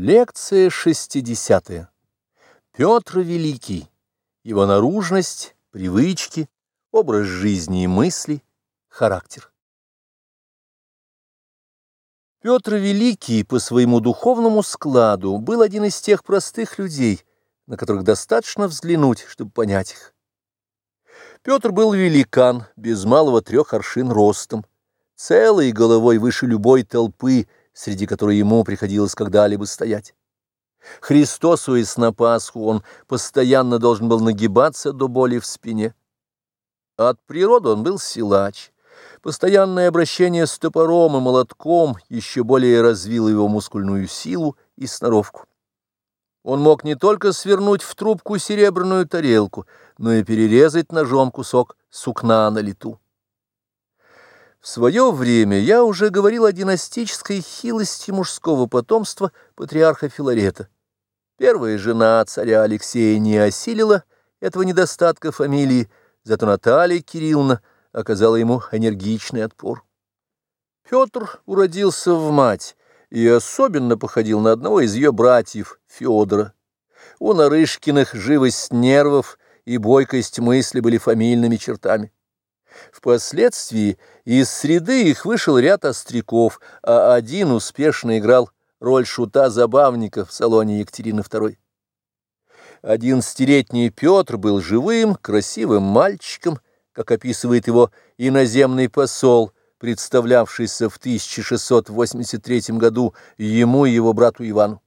Лекция 60. Петр Великий. Его наружность, привычки, образ жизни и мысли, характер. Петр Великий по своему духовному складу был один из тех простых людей, на которых достаточно взглянуть, чтобы понять их. Петр был великан, без малого трех аршин ростом, целой головой выше любой толпы, среди которой ему приходилось когда-либо стоять. Христосуясь на Пасху, он постоянно должен был нагибаться до боли в спине. От природы он был силач. Постоянное обращение с топором и молотком еще более развило его мускульную силу и сноровку. Он мог не только свернуть в трубку серебряную тарелку, но и перерезать ножом кусок сукна на лету. В свое время я уже говорил о династической хилости мужского потомства патриарха Филарета. Первая жена царя Алексея не осилила этого недостатка фамилии, зато Наталья Кирилловна оказала ему энергичный отпор. Петр уродился в мать и особенно походил на одного из ее братьев, Федора. У Нарышкиных живость нервов и бойкость мысли были фамильными чертами. Впоследствии из среды их вышел ряд остряков, а один успешно играл роль шута-забавника в салоне Екатерины II. Одиннадцатилетний Петр был живым, красивым мальчиком, как описывает его иноземный посол, представлявшийся в 1683 году ему и его брату Ивану.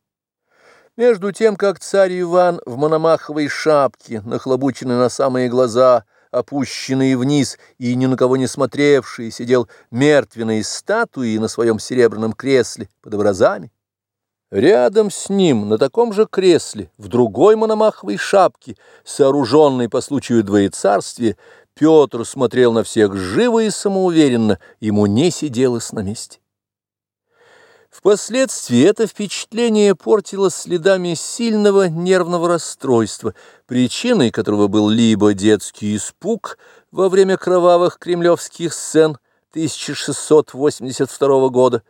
Между тем, как царь Иван в мономаховой шапке, нахлобученный на самые глаза, опущенный вниз и ни на кого не смотревший, сидел мертвенной статуей на своем серебряном кресле под образами. Рядом с ним, на таком же кресле, в другой мономаховой шапке, сооруженной по случаю двоецарствия, Петр смотрел на всех живо и самоуверенно, ему не сиделось на месте. Впоследствии это впечатление портилось следами сильного нервного расстройства, причиной которого был либо детский испуг во время кровавых кремлевских сцен 1682 года,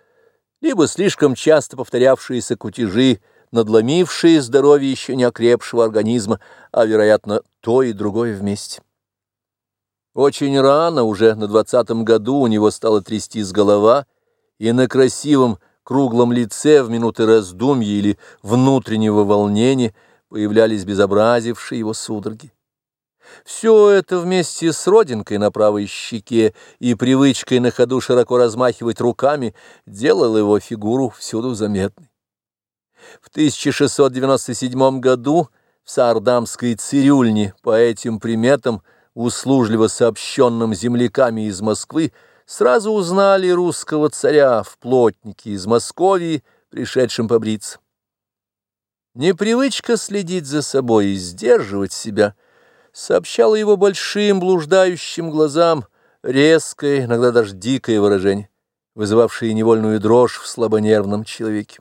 либо слишком часто повторявшиеся кутежи, надломившие здоровье еще не окрепшего организма, а, вероятно, то и другое вместе. Очень рано, уже на двадцатом году, у него стала трястись голова, и на красивом, круглом лице в минуты раздумья или внутреннего волнения появлялись безобразившие его судороги. Все это вместе с родинкой на правой щеке и привычкой на ходу широко размахивать руками делало его фигуру всюду заметной. В 1697 году в Саардамской цирюльне по этим приметам, услужливо сообщенным земляками из Москвы, сразу узнали русского царя в плотнике из Московии, пришедшем побриться. Непривычка следить за собой и сдерживать себя сообщала его большим блуждающим глазам резкое, иногда даже дикое выражение, вызывавшее невольную дрожь в слабонервном человеке.